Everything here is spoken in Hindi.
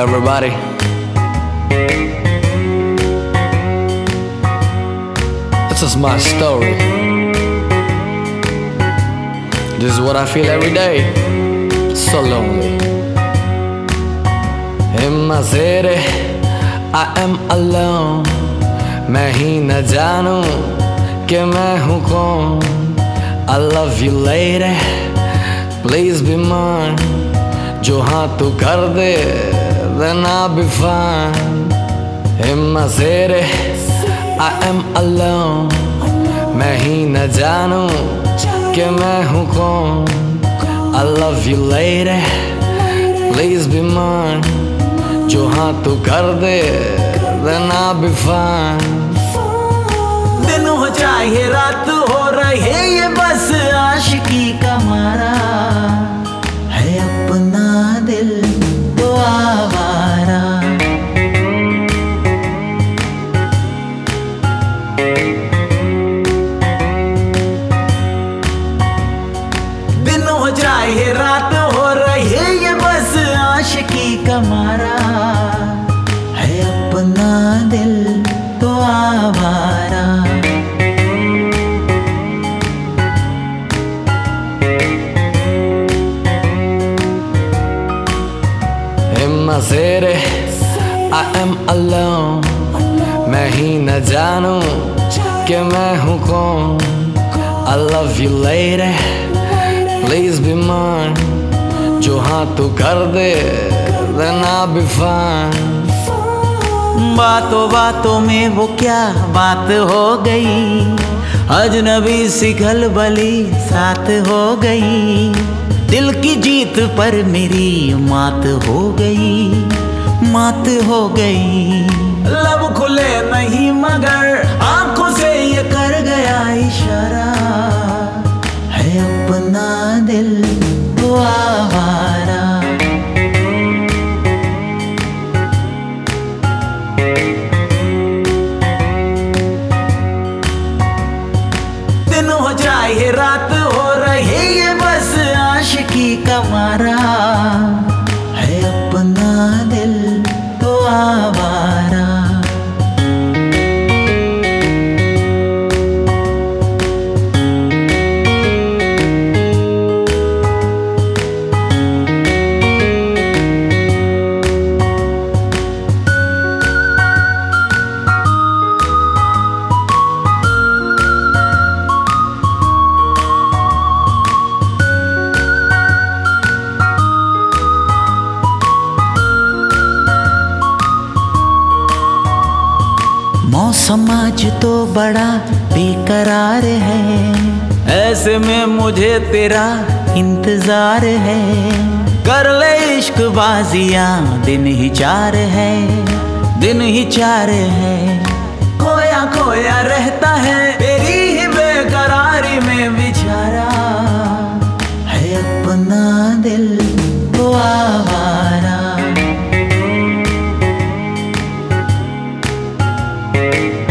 everybody. This is my story. This is what I feel every day. So lonely. In my city, I am alone. मैं ही न जानूं कि मैं हूँ कौन I love you lady, please be mine. जो हाँ तू कर दे, Then I'll be fine. In my city, I am alone. मैं ही न जानूं कि मैं हूँ कौन I love you lady, please be mine. जो हाँ तू कर दे, then I'll be fine. दिन हो चाहे रात हो रहे ये बस आशिकी का मारा City, I am alone. मैं ही न जानूं कि मैं हूँ कौन I love you lady, please be mine. जो हाँ तू कर दे, be fine. बातों बातों में वो क्या बात हो गई अजनबी सी खलबली साथ हो गई दिल की जीत पर मेरी मात हो गई, मात हो गई। लब खुले नहीं मगर आँखों से ये कर गया इशारा। है अपना दिल तो आशिकी मौसम आज तो बड़ा बेकरार है। ऐसे में मुझे तेरा इंतज़ार है। कर ले इश्क बाजिया, दिन ही चार है, दिन ही चार है। खोया खोया रहता ही। दिन